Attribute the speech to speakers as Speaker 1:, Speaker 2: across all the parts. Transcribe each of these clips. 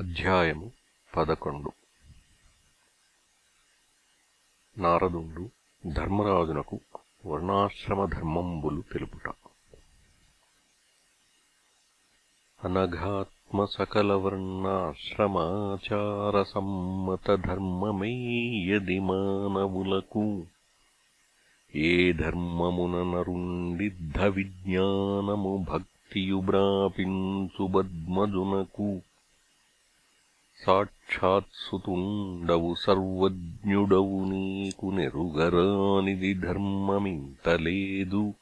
Speaker 1: అధ్యాయము పదకొండు. నారదుండు ధర్మరాజునకు వర్ణాశ్రమధర్మంబులు తెలుపుట. అనఘాత్మసకలవర్ణాశ్రమాచారసమ్మతధర్మమేయది మానవులకు. ఏ ధర్మమున నరుండిద్ధ విజ్ఞానము భక్తియుబ్రాపించు బద్మజునకు. సాక్షాత్సుతుండవు సర్వజ్ఞుడవు నీకు నెరుగరానిది ధర్మమింతలేదు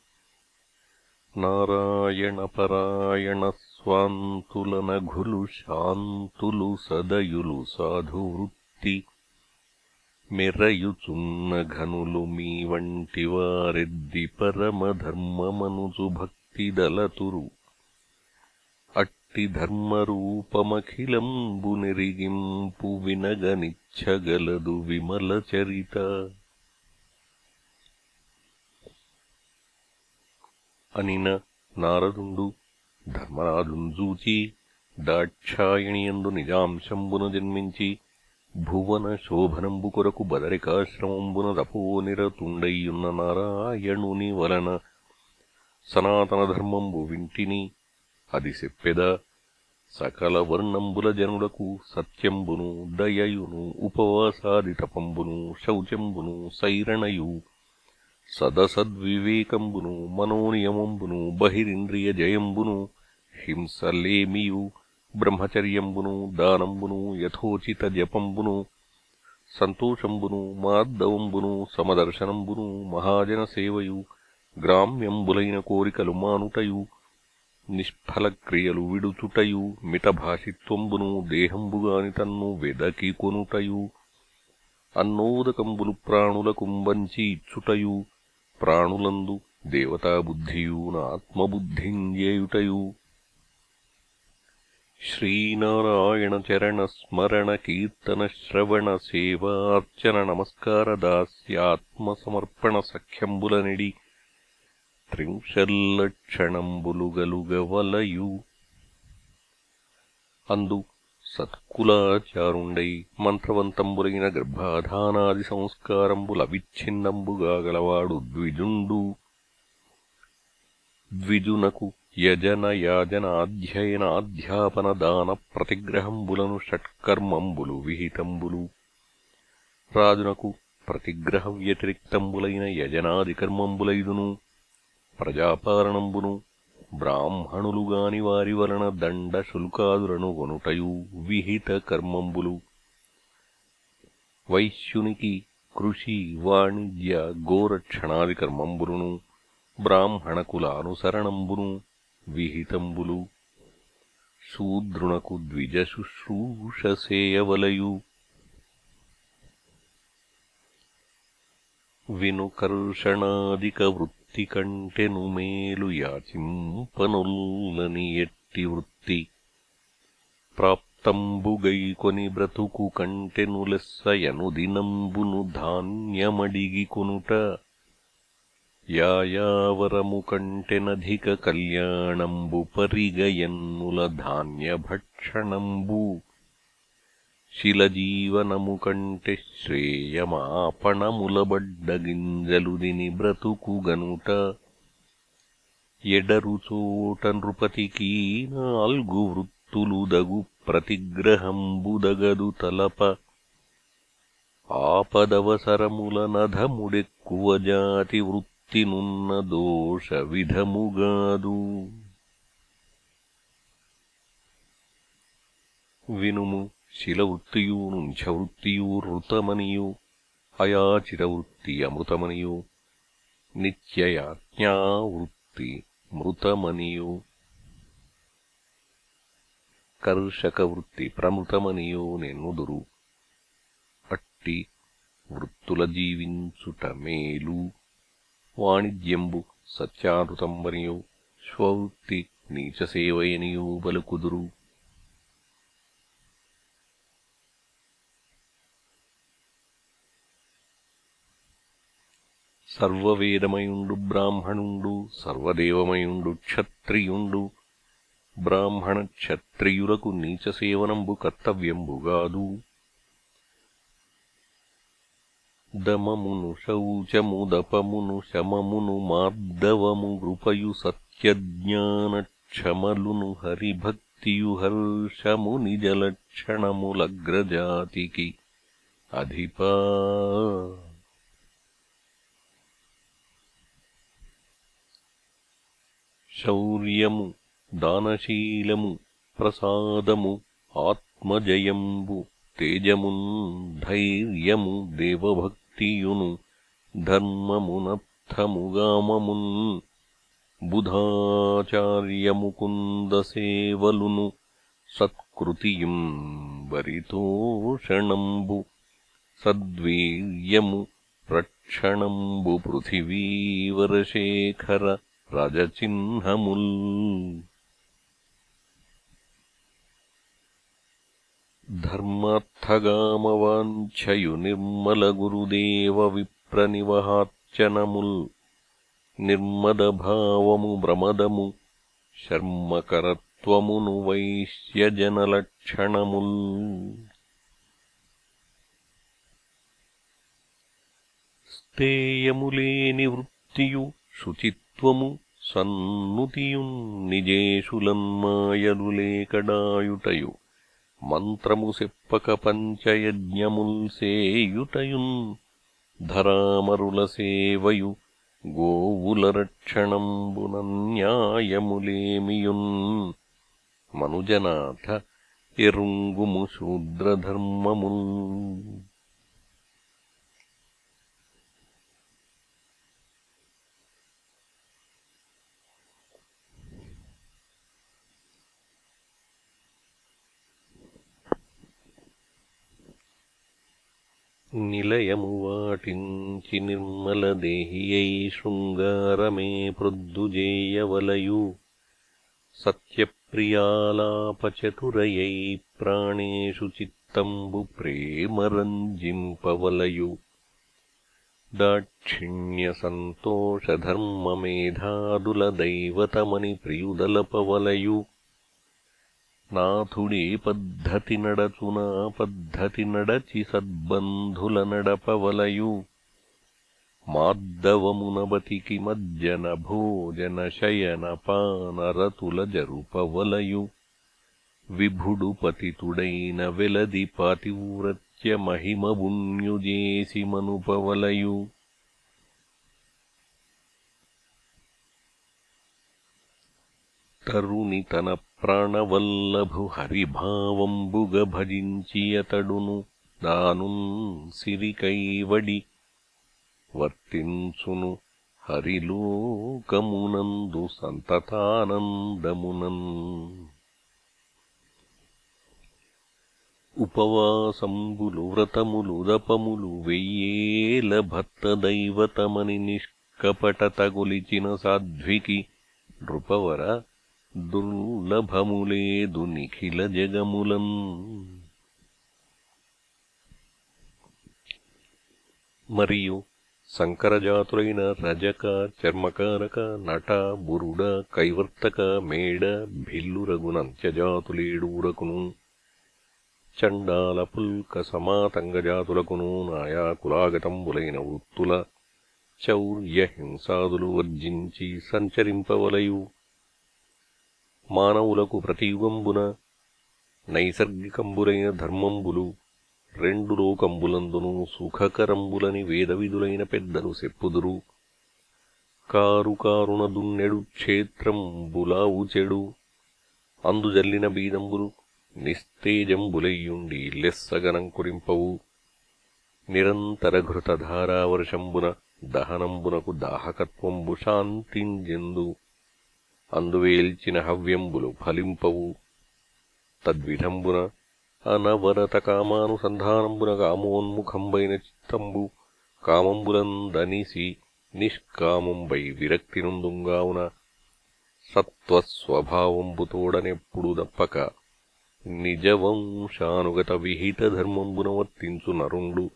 Speaker 1: నారాయణపరాయణ స్వాంతులనఘులు శాంతులు సదయులు సాధువృత్తి మెరయుచున్న ఘనులు మీ వంటి వారెద్ది పరమధర్మమనుచు భక్తిదలతురు అట్టి ధర్మరూపమఖిలంబు నెరిగింపు వినగనిచ్చగలదు విమల చరిత అనిన నారదుండు ధర్మరాజుంజూచి దాక్షాయణియందు నిజాంశంబున జన్మించి భువన శోభనంబు కొరకు బదరికాశ్రమంబున తపోనిరతుండయ్యున్న నారాయణుని వలన సనాతన ధర్మంబు వింటిని అది సెప్పెదా సకల వర్ణంబుల జనులకు సత్యంబును దయయును ఉపవాసాదిటపంబును శౌచంబును సైరణయు సదసద్వివేకంబును మనోనియమంబును బహిరింద్రియ జయంబును హింసలేమియు బ్రహ్మచర్యంబును దానంబును యథోచిత జపంబును సంతోషంబును మార్దవంబును సమదర్శనంబును మహాజన సేవయు గ్రామ్యంబులైన కోరికలు మానుటయు నిష్ఫలక్రియలు విడుచుటయు మితభాషిత్వంబును దేహంబుగాని తన్ను వెదకి కొనుటయు అన్నోదకంబులు ప్రాణులకుంబంచి ఇచ్చుటయు ప్రాణులందు దేవతాబుద్ధియు నాత్మబుద్ధింజేయుటయు శ్రీనారాయణ త్రింశల్లక్షణంబులుగలుగవలయు. అందు సత్కులాచారుండై మంత్రవంతంబులైన గర్భాధానాది సంస్కారంబులవిచ్ఛిన్నంబుగా గలవాడు ద్విజుండు. ద్విజునకు యజన యాజనాధ్యయన అధ్యాపన దాన ప్రతిగ్రహంబులను షట్కర్మంబులు విహితంబులు. రాజునకు ప్రతిగ్రహ వ్యతిరిక్తంబులైన యజనాది కర్మంబులైదును ప్రజాపాలనంబును బ్రాహ్మణులుగాని వారి వలన దండ శుల్కాదులను కొనుటయు విహిత కర్మంబులు. వైశ్యునికి కృషి వాణిజ్య గోరక్షణాది కర్మంబులును బ్రాహ్మణకులానుసరణంబును విహితంబులు. శూద్రునకు ద్విజశుశ్రూషసేయవలయు వినుకర్షణాదిక వృత్తి కంటెను మేలు యాచింపనుల్లని ఎట్టి వృత్తి. ప్రాప్తంబుగైకొని బ్రతుకు కంటెను లెస్సయను దినంబును ధాన్యమడిగి కొనుట. యాయావరము కంటెనధిక కళ్యాణంబు పరిగయన్నుల ధాన్యభక్షణంబు. శిలజీవనము కంటె శ్రేయమాపణములబడ్డ గింజలు దిని బ్రతుకుగనుట. ఎడరుచోట నృపతికి నాల్గు వృత్తులు దగు ప్రతిగ్రహంబుదగదు తలప. ఆపదవసరముల నధముడెక్కువజాతి వృత్తినున్న దోష విధముగాదు. వినుము శిలవృత్తియు నుంఛవృత్తియు ಋತಮನಿಯು ಅಯಾಚಿತವೃತ್ತಿ ಅಮೃತಮನಿಯು ನಿತ್ಯಯಾಜ್ಞಾವೃತ್ತಿ ಮೃತಮನಿಯು కర్షకవృత్తి ప్రమృతమనియో నెన్నుదురు అట్టి వృత్తుల జీవించుట మేలు వాణిజ్యంబు సత్యానృతంబనియో స్వవృత్తి నీచసేవయనియో బలుకుదురు సర్వవేదమయుండు బ్రాహ్మణుండు సర్వదేవమయుండు క్షత్రియుండు. బ్రాహ్మణ క్షత్రియులకు నీచసేవనంబు కర్తవ్యంబుగాదు. దమమును శౌచము దపమును శమమును మార్దవము గృపయు సత్యజ్ఞానక్షమలును హరిభక్తియు హర్షము నిజలక్షణములగ్రజాతికి అధిపా శౌర్యము దానశీలము ప్రసాదము ఆత్మజయంబు తేజమున్ ధైర్యము దేవభక్తియును ధర్మమునర్థముగామమున్ బుధాచార్యముకుందసేవలును సత్కృతియుం వరితోషణంబు సద్వీర్యము రక్షణంబు పృథివీవరశేఖర రజచిహ్నముల్ ధర్మార్థగామవాంఛయు నిర్మలగురుదేవ విప్రనివహార్చనముల్ నిర్మదభావము భ్రమదము శర్మకరత్వమును వైశ్యజనలక్షణముల్ స్థేయములేని వృత్తియు శుచిత్వము సన్నుతియున్ నిజేషులన్మాయలు లేకడాయుటయు మంత్రము సెప్పక పంచయజ్ఞముల్ సేయుటయున్ ధరామరుల సేవయు గోవుల రక్షణంబునన్యాయములేమియున్ మనుజనాథ ఎరుంగుము శూద్రధర్మముల్ निलयमुवाटिञ्चि निर्मलदेहि यै शृङ्गारमे पृद्वुजेयवलयु सत्यप्रियालापचतुरयै प्राणेषु चित्तम्बुप्रेमरञ्जिम्पवलयु। दाक्षिण्यसन्तोषधर्ममेधादुलदैवतमनिप्रियुदलपवलयु। नाथुडे नडतु नापद्धति नडचि सद्बन्धुलनडपवलयु। मार्दवमुनवति किमज्जनभोजनशयनपानरतुलजरुपवलयु। विभुडुपतितुडैन विलदि पातिव्रत्यमहिमभुन्युजेसिमनुपवलयु तरुणितन ప్రణవల్లభు పద్ధతి ప్రాణవల్లభు హరిభావంబుగ దానున్ సిరికైవడి వర్తించును. హరిలోకమునందు సంతతానందమునన్. ఉపవాసంబులు వ్రతములు దపములు వెయ్యేల భక్త దైవతమని నిష్కపటత గొలిచిన సాధ్వికి నృపవర దుర్లభములేదు నిఖిల జగములం. మరియు సంకరజాతులైన రజక చర్మకారక నట బురుడ కైవర్తక మేడ భిల్లు రఘునంత్యజాతులేడూరకును చండాల పుల్క సమాతంగజాతులకును నాయా కులాగతంబులైన వృత్తుల చౌర్య హింసాదులు వర్జించి సంచరింపవలయు. మానవులకు ప్రతియుగంబున నైసర్గికంబులైన ధర్మంబులు రెండు లోకంబులందును సుఖకరంబులని వేదవిధులైన పెద్దలు సెప్పుదురు కారు కారున దున్నెడు క్షేత్రంబులావు చెడు. అందుజల్లిన బీదంబులు నిస్తేజంబులయ్యుండి లెస్సగనం కురింపవు. నిరంతర ఘృతధారావర్షంబున దహనంబునకు దాహకత్వంబు శాంతింజెందు. అందువేల్చిన హవ్యంబులు ఫలింపవు. తద్విధంబున అనవరత కామానుసంధానంబున కామోన్ముఖంబైన చిత్తంబు కామంబులందనిసి నిష్కామంబై విరక్తి నుందుంగావున సత్వస్వభావంబు తోడనెప్పుడు దప్పక నిజవంశానుగత విహిత ధర్మంబున వర్తించు నరుండు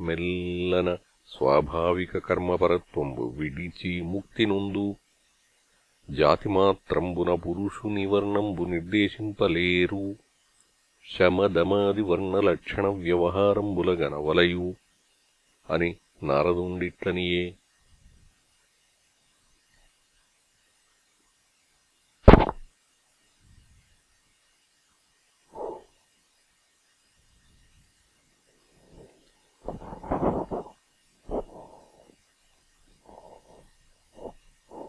Speaker 1: మెల్లన స్వాభావిక కర్మపరత్వంబు విడిచి ముక్తి నుండు జాతిమాత్రంబున పురుషుని వర్ణంబు నిర్దేశింపలేరు. శమదమాది వ్యవహారంబుల గనవలయు అని నారదుండిట్లనియే.